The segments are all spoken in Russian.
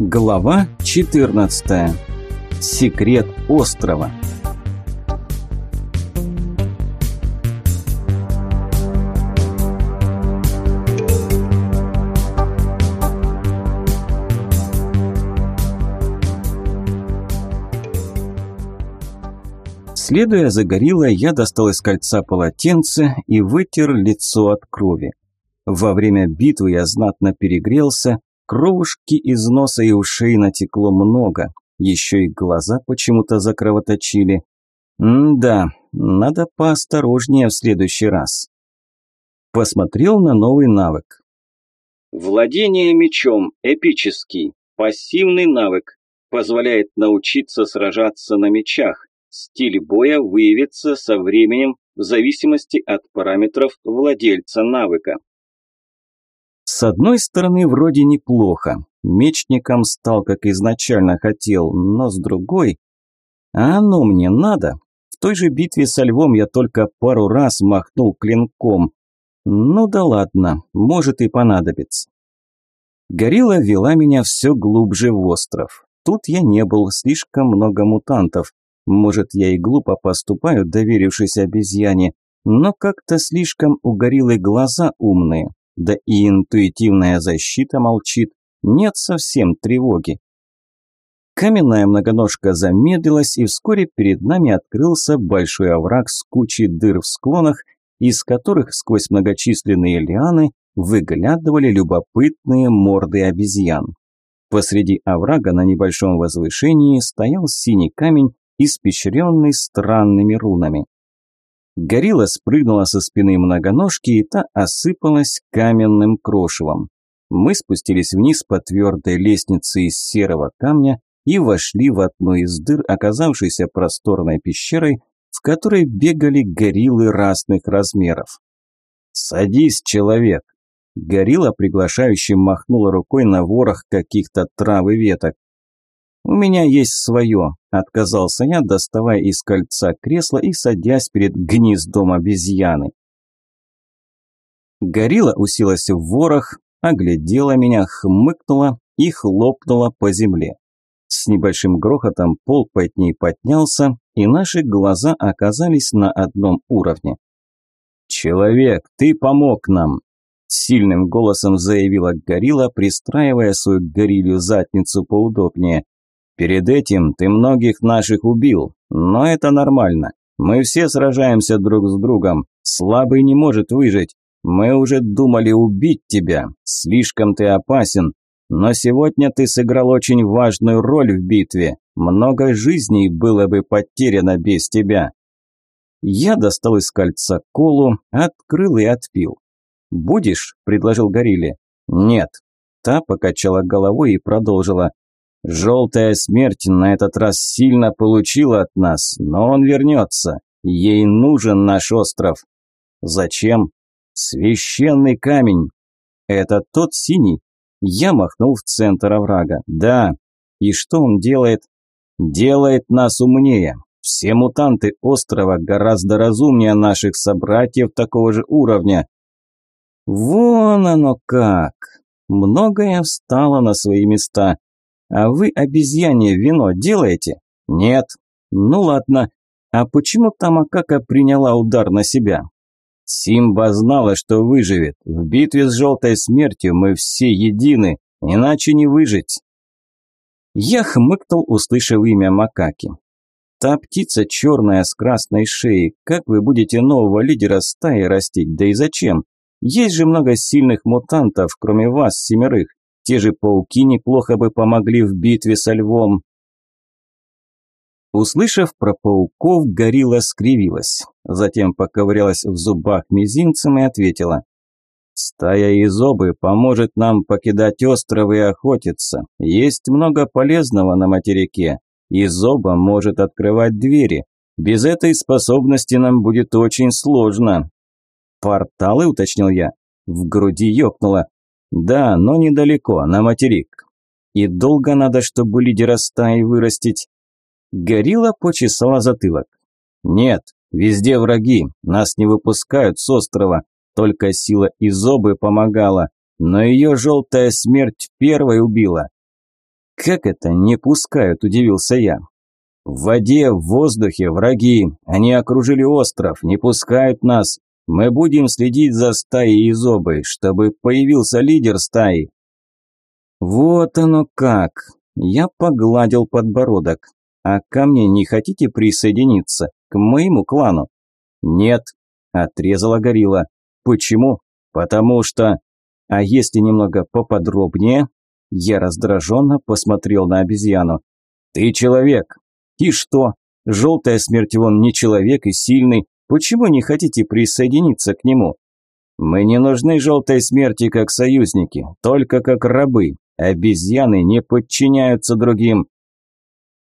Глава 14. Секрет острова. Следуя за гориллой, я достал из кольца полотенце и вытер лицо от крови. Во время битвы я знатно перегрелся, кровушки из носа и ушей натекло много, еще и глаза почему-то закровоточили. М-да, надо поосторожнее в следующий раз. Посмотрел на новый навык. Владение мечом эпический, пассивный навык, позволяет научиться сражаться на мечах. Стиль боя выявится со временем в зависимости от параметров владельца навыка. С одной стороны, вроде неплохо. Мечником стал, как изначально хотел, но с другой... А оно мне надо. В той же битве со львом я только пару раз махнул клинком. Ну да ладно, может и понадобится. Горилла вела меня все глубже в остров. Тут я не был, слишком много мутантов. Может, я и глупо поступаю, доверившись обезьяне, но как-то слишком у гориллы глаза умные, да и интуитивная защита молчит, нет совсем тревоги. Каменная многоножка замедлилась, и вскоре перед нами открылся большой овраг с кучей дыр в склонах, из которых сквозь многочисленные лианы выглядывали любопытные морды обезьян. Посреди оврага на небольшом возвышении стоял синий камень, испещренный странными рунами. Горилла спрыгнула со спины многоножки, и та осыпалась каменным крошевом. Мы спустились вниз по твердой лестнице из серого камня и вошли в одну из дыр, оказавшейся просторной пещерой, в которой бегали гориллы разных размеров. «Садись, человек!» Горилла приглашающим махнула рукой на ворох каких-то трав и веток. «У меня есть свое», – отказался я, доставая из кольца кресло и садясь перед гнездом обезьяны. Горилла уселась в ворох, оглядела меня, хмыкнула и хлопнула по земле. С небольшим грохотом пол под ней поднялся, и наши глаза оказались на одном уровне. «Человек, ты помог нам!» Сильным голосом заявила горилла, пристраивая свою горилью задницу поудобнее. Перед этим ты многих наших убил, но это нормально. Мы все сражаемся друг с другом. Слабый не может выжить. Мы уже думали убить тебя. Слишком ты опасен. Но сегодня ты сыграл очень важную роль в битве. Много жизней было бы потеряно без тебя. Я достал из кольца колу, открыл и отпил. «Будешь?» – предложил Горилле. «Нет». Та покачала головой и продолжила. Желтая смерть на этот раз сильно получила от нас, но он вернется. Ей нужен наш остров. Зачем? Священный камень. Это тот синий? Я махнул в центр оврага. Да. И что он делает? Делает нас умнее. Все мутанты острова гораздо разумнее наших собратьев такого же уровня. Вон оно как. Многое встало на свои места. А вы обезьяне вино делаете? Нет. Ну ладно. А почему Тамакака приняла удар на себя? Симба знала, что выживет. В битве с желтой смертью мы все едины, иначе не выжить. Я хмыкнул, услышав имя Макаки. Та птица черная с красной шеей. Как вы будете нового лидера стаи растить? Да и зачем? Есть же много сильных мутантов, кроме вас, семерых. Те же пауки неплохо бы помогли в битве со львом. Услышав про пауков, горилла скривилась. Затем поковырялась в зубах мизинцем и ответила. «Стая изобы поможет нам покидать остров и охотиться. Есть много полезного на материке. Изоба может открывать двери. Без этой способности нам будет очень сложно». «Порталы?» – уточнил я. В груди ёкнуло. Да, но недалеко, на материк. И долго надо, чтобы лидера стаи вырастить. Горилла почесала затылок. Нет, везде враги, нас не выпускают с острова. Только сила Изобы помогала, но ее желтая смерть первой убила. Как это не пускают, удивился я. В воде, в воздухе враги. Они окружили остров, не пускают нас. Мы будем следить за стаей изобы, чтобы появился лидер стаи. Вот оно как. Я погладил подбородок. А ко мне не хотите присоединиться? К моему клану? Нет, отрезала горилла. Почему? Потому что... А если немного поподробнее? Я раздраженно посмотрел на обезьяну. Ты человек. И что? Желтая смерть вон не человек и сильный. Почему не хотите присоединиться к нему? Мы не нужны желтой смерти как союзники, только как рабы. Обезьяны не подчиняются другим.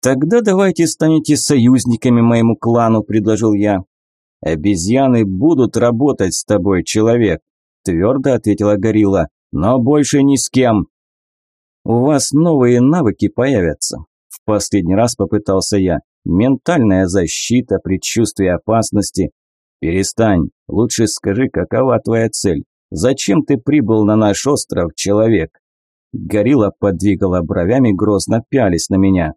Тогда давайте станете союзниками моему клану, предложил я. Обезьяны будут работать с тобой, человек, твердо ответила горилла, но больше ни с кем. У вас новые навыки появятся. В последний раз попытался я. Ментальная защита, предчувствие опасности. Перестань. Лучше скажи, какова твоя цель? Зачем ты прибыл на наш остров, человек? Горилла подвигала бровями, грозно пялись на меня.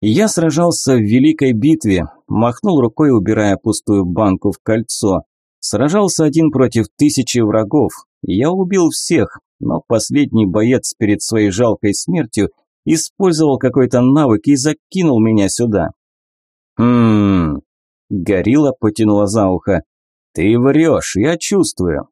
Я сражался в великой битве, махнул рукой, убирая пустую банку в кольцо. Сражался один против тысячи врагов. Я убил всех, но последний боец перед своей жалкой смертью использовал какой-то навык и закинул меня сюда. Хм. Горилла потянула за ухо. Ты врешь, я чувствую.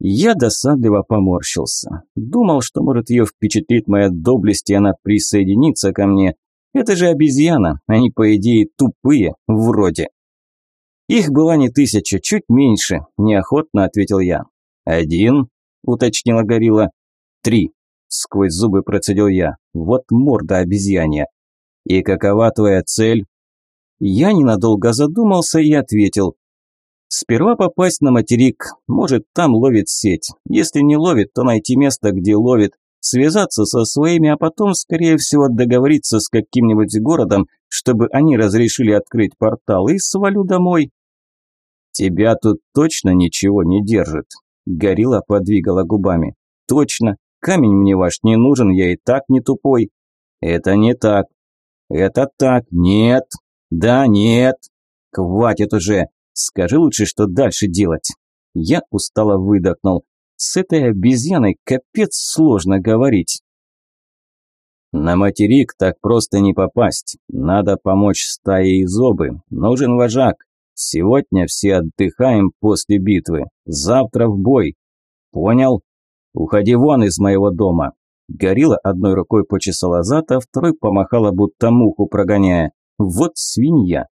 Я досадливо поморщился. Думал, что, может, ее впечатлит моя доблесть, и она присоединится ко мне. Это же обезьяна, они, по идее, тупые, вроде. Их была не тысяча, чуть меньше, неохотно ответил я. Один, уточнила горилла. Три, сквозь зубы процедил я. Вот морда обезьянья. И какова твоя цель? Я ненадолго задумался и ответил. Сперва попасть на материк, может там ловит сеть. Если не ловит, то найти место, где ловит, связаться со своими, а потом, скорее всего, договориться с каким-нибудь городом, чтобы они разрешили открыть портал, и свалю домой. Тебя тут точно ничего не держит. Горилла подвигала губами. Точно. Камень мне ваш не нужен, я и так не тупой. Это не так. Это так. Нет. Да, нет. Хватит уже. Скажи лучше, что дальше делать. Я устало выдохнул. С этой обезьяной капец сложно говорить. На материк так просто не попасть. Надо помочь стае изобы. Нужен вожак. Сегодня все отдыхаем после битвы. Завтра в бой. Понял? Уходи вон из моего дома. Горилла одной рукой почесала зад, а второй помахала, будто муху прогоняя. Вот свинья.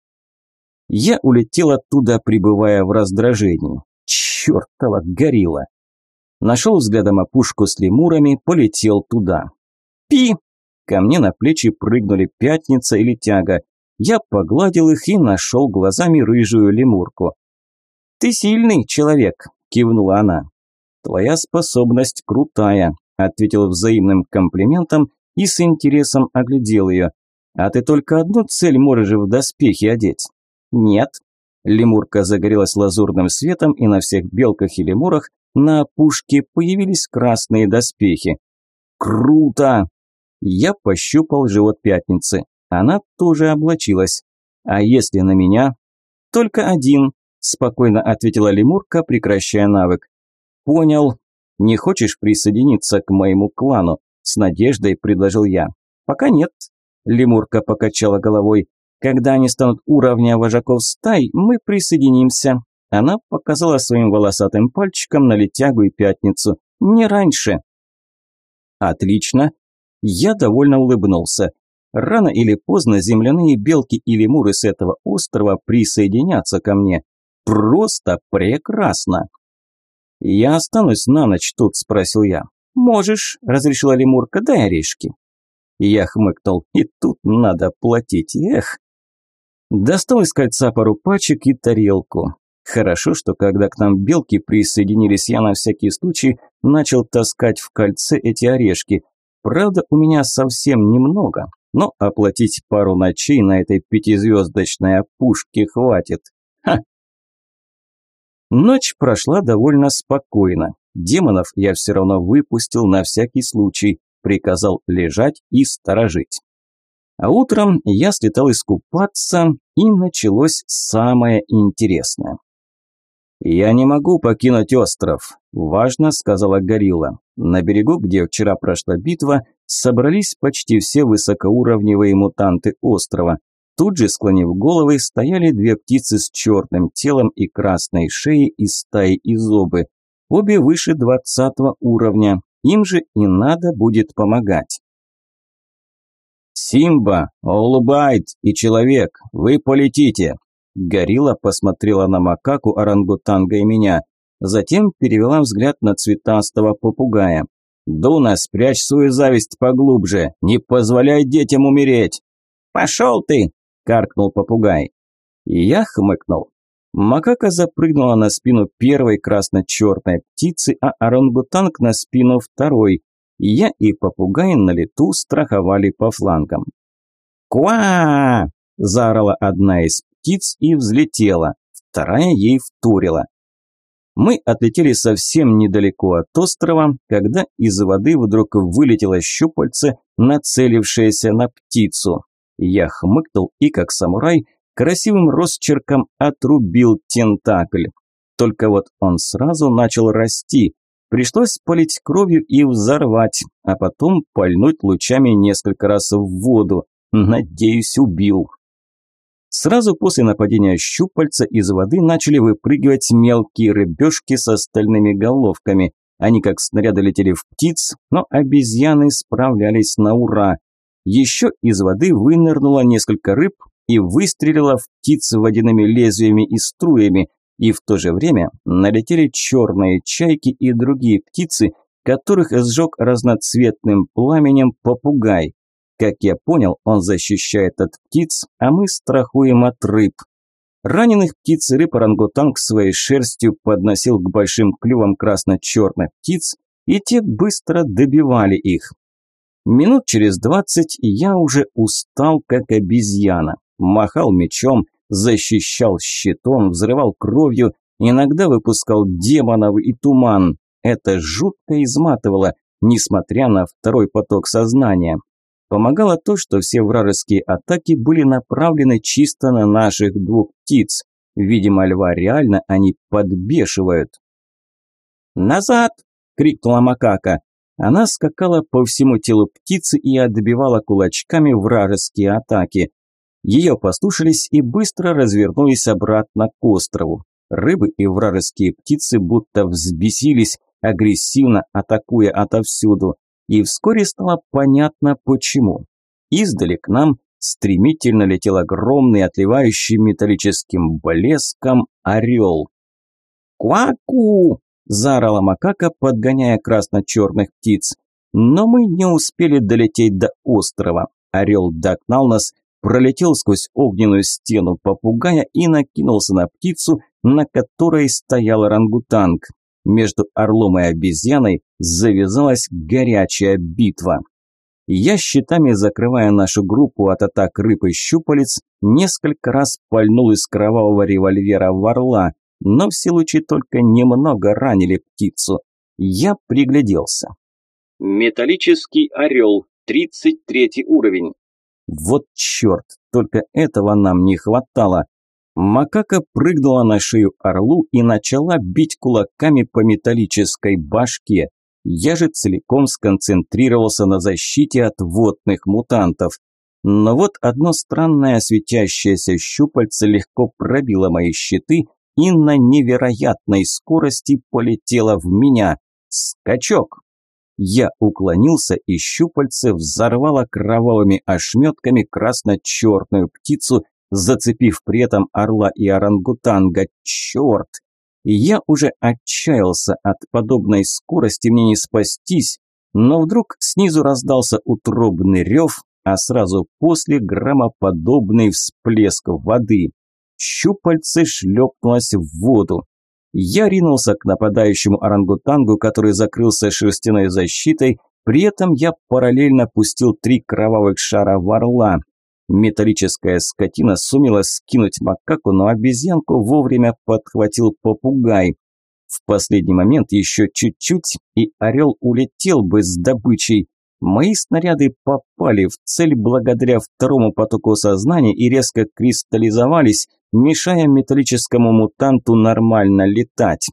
Я улетел оттуда, пребывая в раздражении. Чёртова горилла! Нашел взглядом опушку с лемурами, полетел туда. Пи! Ко мне на плечи прыгнули пятница или тяга. Я погладил их и нашел глазами рыжую лемурку. «Ты сильный человек», – кивнула она. «Твоя способность крутая», – ответил взаимным комплиментом и с интересом оглядел ее. «А ты только одну цель можешь в доспехи одеть?» Нет. Лемурка загорелась лазурным светом, и на всех белках и лемурах на опушке появились красные доспехи. Круто! Я пощупал живот пятницы. Она тоже облачилась. А если на меня? Только один, спокойно ответила лемурка, прекращая навык. Понял. Не хочешь присоединиться к моему клану? С надеждой предложил я. Пока нет. Лемурка покачала головой. Когда они станут уровня вожаков стай, мы присоединимся. Она показала своим волосатым пальчиком на летягу и пятницу. Не раньше. Отлично. Я довольно улыбнулся. Рано или поздно земляные белки и лемуры с этого острова присоединятся ко мне. Просто прекрасно. «Я останусь на ночь тут?» – спросил я. «Можешь», – разрешила лемурка, – «дай орешки». Я хмыкнул, и тут надо платить, эх. Достал из кольца пару пачек и тарелку. Хорошо, что когда к нам белки присоединились, я на всякий случай начал таскать в кольце эти орешки. Правда, у меня совсем немного, но оплатить пару ночей на этой пятизвездочной опушке хватит. Ха! Ночь прошла довольно спокойно. Демонов я все равно выпустил на всякий случай. приказал лежать и сторожить. А утром я слетал искупаться, и началось самое интересное. «Я не могу покинуть остров», – важно сказала Горилла. На берегу, где вчера прошла битва, собрались почти все высокоуровневые мутанты острова. Тут же, склонив головы, стояли две птицы с черным телом и красной шеей из стаи изобы. Обе выше двадцатого уровня, им же и надо будет помогать. «Симба, Олубайт и Человек, вы полетите!» Горилла посмотрела на макаку, орангутанга и меня. Затем перевела взгляд на цветастого попугая. «Дуна, спрячь свою зависть поглубже, не позволяй детям умереть!» «Пошел ты!» – каркнул попугай. Я хмыкнул. Макака запрыгнула на спину первой красно-черной птицы, а орангутанг на спину второй. Я и попугай на лету страховали по флангам. «Куа!» – заорала одна из птиц и взлетела, вторая ей втурила. Мы отлетели совсем недалеко от острова, когда из воды вдруг вылетело щупальце, нацелившееся на птицу. Я хмыкнул и, как самурай, красивым росчерком отрубил тентакль. Только вот он сразу начал расти. Пришлось полить кровью и взорвать, а потом пальнуть лучами несколько раз в воду. Надеюсь, убил. Сразу после нападения щупальца из воды начали выпрыгивать мелкие рыбешки с остальными головками. Они как снаряды летели в птиц, но обезьяны справлялись на ура. Еще из воды вынырнуло несколько рыб и выстрелило в птиц водяными лезвиями и струями, и в то же время налетели черные чайки и другие птицы, которых сжег разноцветным пламенем попугай. Как я понял, он защищает от птиц, а мы страхуем от рыб. Раненых птиц и рыб орангутанг своей шерстью подносил к большим клювам красно-черных птиц, и те быстро добивали их. Минут через двадцать я уже устал, как обезьяна. Махал мечом, защищал щитом, взрывал кровью, иногда выпускал демонов и туман. Это жутко изматывало, несмотря на второй поток сознания. Помогало то, что все вражеские атаки были направлены чисто на наших двух птиц. Видимо, льва реально они подбешивают. «Назад!» – крикнула макака. Она скакала по всему телу птицы и отбивала кулачками вражеские атаки. Ее послушались и быстро развернулись обратно к острову. Рыбы и вражеские птицы будто взбесились, агрессивно атакуя отовсюду. И вскоре стало понятно почему. Издали к нам стремительно летел огромный, отливающий металлическим блеском орел. «Кваку!» – заорала макака, подгоняя красно-черных птиц. Но мы не успели долететь до острова. Орел догнал нас, пролетел сквозь огненную стену попугая и накинулся на птицу, на которой стоял орангутанг. Между орлом и обезьяной завязалась горячая битва. Я щитами, закрывая нашу группу от атак рыб и щупалец, несколько раз пальнул из кровавого револьвера в орла, но все лучи только немного ранили птицу. Я пригляделся. Металлический орел, 33 уровень. Вот черт, только этого нам не хватало. Макака прыгнула на шею орлу и начала бить кулаками по металлической башке. Я же целиком сконцентрировался на защите от водных мутантов. Но вот одно странное светящееся щупальце легко пробило мои щиты и на невероятной скорости полетело в меня. Скачок! Я уклонился, и щупальце взорвало кровавыми ошметками красно-черную птицу, зацепив при этом орла и орангутанга. Черт! Я уже отчаялся от подобной скорости, мне не спастись, но вдруг снизу раздался утробный рев, а сразу после громоподобный всплеск воды. Щупальце шлепнулось в воду. Я ринулся к нападающему орангутангу, который закрылся шерстяной защитой, при этом я параллельно пустил три кровавых шара в орла. Металлическая скотина сумела скинуть макаку, но обезьянку вовремя подхватил попугай. В последний момент еще чуть-чуть, и орел улетел бы с добычей. Мои снаряды попали в цель благодаря второму потоку сознания и резко кристаллизовались, мешая металлическому мутанту нормально летать.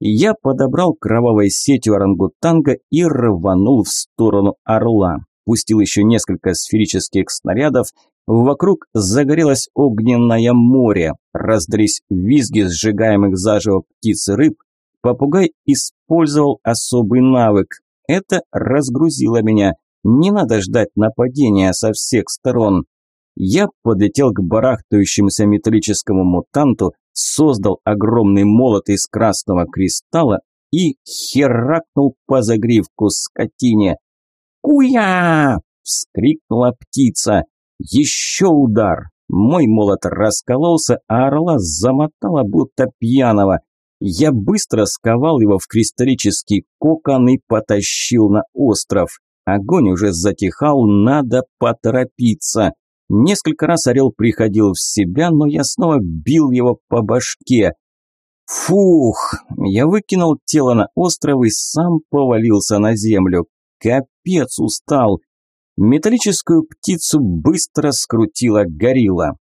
Я подобрал кровавой сетью орангутанга и рванул в сторону орла. Пустил еще несколько сферических снарядов. Вокруг загорелось огненное море. Раздались визги сжигаемых заживо птиц и рыб. Попугай использовал особый навык. Это разгрузило меня. Не надо ждать нападения со всех сторон. Я подлетел к барахтающемуся металлическому мутанту, создал огромный молот из красного кристалла и херакнул по загривку скотине. «Куя!» – вскрикнула птица. Еще удар. Мой молот раскололся, а орла замотала, будто пьяного. Я быстро сковал его в кристаллический кокон и потащил на остров. Огонь уже затихал, надо поторопиться. Несколько раз орел приходил в себя, но я снова бил его по башке. Фух, я выкинул тело на остров и сам повалился на землю. Капец устал. Металлическую птицу быстро скрутила горилла.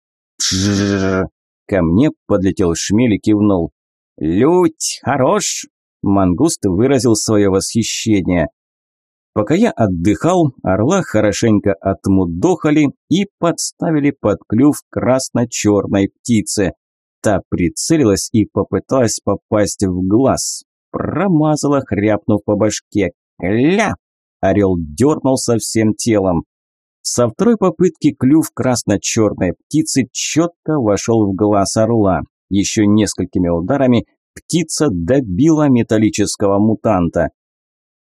Ко мне подлетел шмель и кивнул. «Лють, хорош!» Мангуст выразил свое восхищение. Пока я отдыхал, орла хорошенько отмудохали и подставили под клюв красно-черной птицы. Та прицелилась и попыталась попасть в глаз. Промазала, хряпнув по башке. «Кля!» Орел дернулся всем телом. Со второй попытки клюв красно-черной птицы четко вошел в глаз орла. Еще несколькими ударами птица добила металлического мутанта.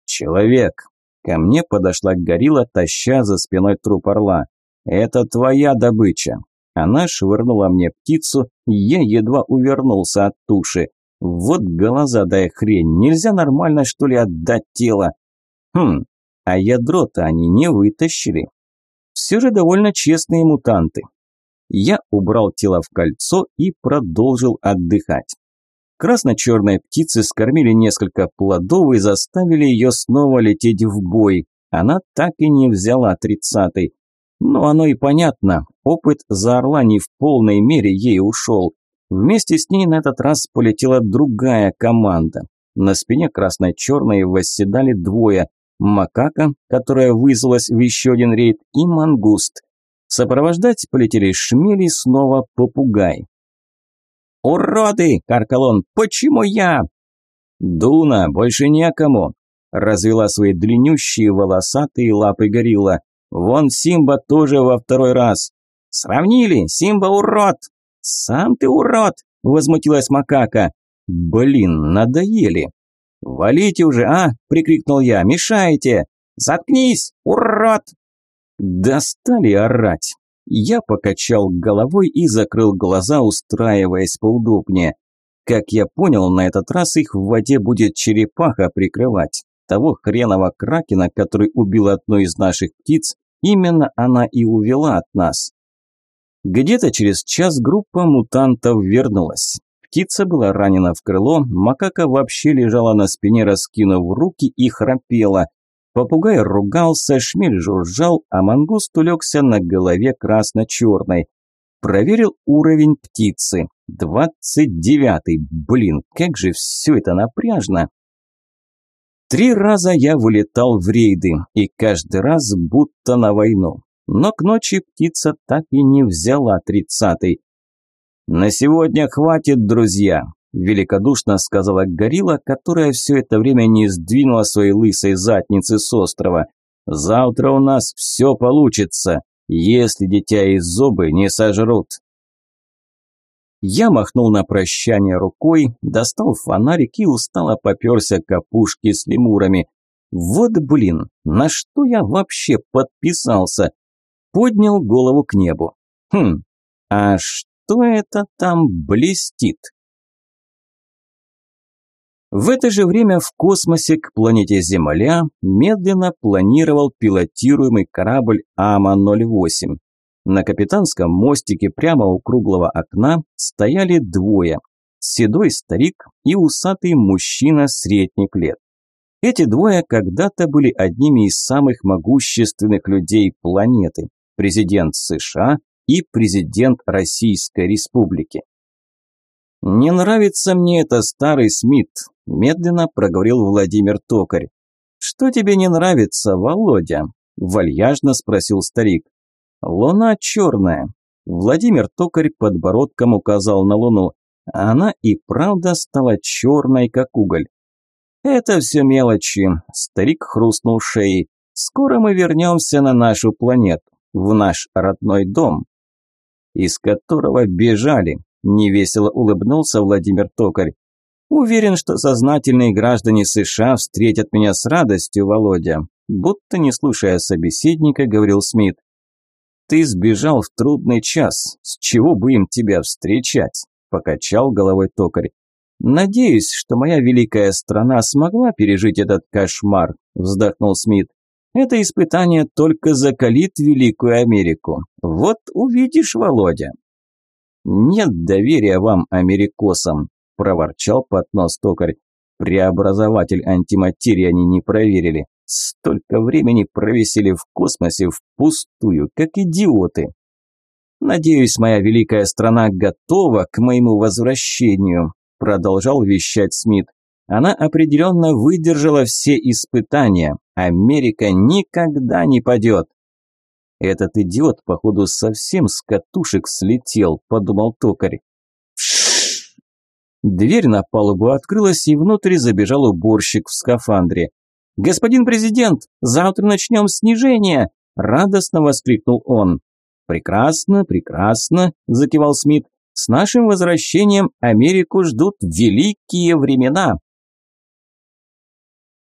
«Человек!» Ко мне подошла горилла, таща за спиной труп орла. «Это твоя добыча!» Она швырнула мне птицу, и я едва увернулся от туши. Вот глаза да хрень, нельзя нормально что ли отдать тело? Хм, а ядро-то они не вытащили. Все же довольно честные мутанты. Я убрал тело в кольцо и продолжил отдыхать. Красно-черные птицы скормили несколько плодов и заставили ее снова лететь в бой. Она так и не взяла тридцатый. Но оно и понятно, опыт за орла не в полной мере ей ушел. Вместе с ней на этот раз полетела другая команда. На спине красно-черной восседали двое – макака, которая вызвалась в еще один рейд, и мангуст. Сопровождать полетели шмели, снова попугай. «Уроды!» – каркал он. «Почему я?» «Дуна, больше некому!» – развела свои длиннющие волосатые лапы горилла. «Вон Симба тоже во второй раз!» «Сравнили! Симба урод!» «Сам ты урод!» – возмутилась макака. «Блин, надоели!» «Валите уже, а!» – прикрикнул я. «Мешаете!» «Заткнись, урод!» Достали орать. Я покачал головой и закрыл глаза, устраиваясь поудобнее. Как я понял, на этот раз их в воде будет черепаха прикрывать. Того хренового кракена, который убил одну из наших птиц, именно она и увела от нас. Где-то через час группа мутантов вернулась. Птица была ранена в крыло, макака вообще лежала на спине, раскинув руки и храпела. Попугай ругался, шмель жужжал, а мангуст улегся на голове красно-черной. Проверил уровень птицы. Двадцать девятый. Блин, как же все это напряжно. Три раза я вылетал в рейды, и каждый раз будто на войну. Но к ночи птица так и не взяла тридцатый. На сегодня хватит, друзья. Великодушно сказала горилла, которая все это время не сдвинула своей лысой задницы с острова. «Завтра у нас все получится, если дитя из зубы не сожрут». Я махнул на прощание рукой, достал фонарик и устало поперся к опушке с лемурами. Вот блин, на что я вообще подписался? Поднял голову к небу. Хм, а что это там блестит? В это же время в космосе к планете Земля медленно планировал пилотируемый корабль АМА-08. На капитанском мостике прямо у круглого окна стояли двое – седой старик и усатый мужчина средних лет. Эти двое когда-то были одними из самых могущественных людей планеты – президент США и президент Российской Республики. «Не нравится мне это старый Смит», – медленно проговорил Владимир Токарь. «Что тебе не нравится, Володя?» – вальяжно спросил старик. «Луна черная». Владимир Токарь подбородком указал на луну. Она и правда стала черной, как уголь. «Это все мелочи», – старик хрустнул шеей. «Скоро мы вернемся на нашу планету, в наш родной дом, из которого бежали», – невесело улыбнулся Владимир Токарь. «Уверен, что сознательные граждане США встретят меня с радостью, Володя», будто не слушая собеседника, говорил Смит. «Ты сбежал в трудный час, с чего бы им тебя встречать?» – покачал головой токарь. «Надеюсь, что моя великая страна смогла пережить этот кошмар», – вздохнул Смит. «Это испытание только закалит Великую Америку. Вот увидишь, Володя». «Нет доверия вам, америкосам», – проворчал под нос токарь. «Преобразователь антиматерии они не проверили. Столько времени провисели в космосе впустую, как идиоты». «Надеюсь, моя великая страна готова к моему возвращению», продолжал вещать Смит. Она определенно выдержала все испытания. Америка никогда не падет. Этот идиот, походу, совсем с катушек слетел, подумал токарь. Дверь на палубу открылась, и внутрь забежал уборщик в скафандре. «Господин президент, завтра начнем снижение!» – радостно воскликнул он. «Прекрасно, прекрасно!» – закивал Смит. С нашим возвращением Америку ждут великие времена.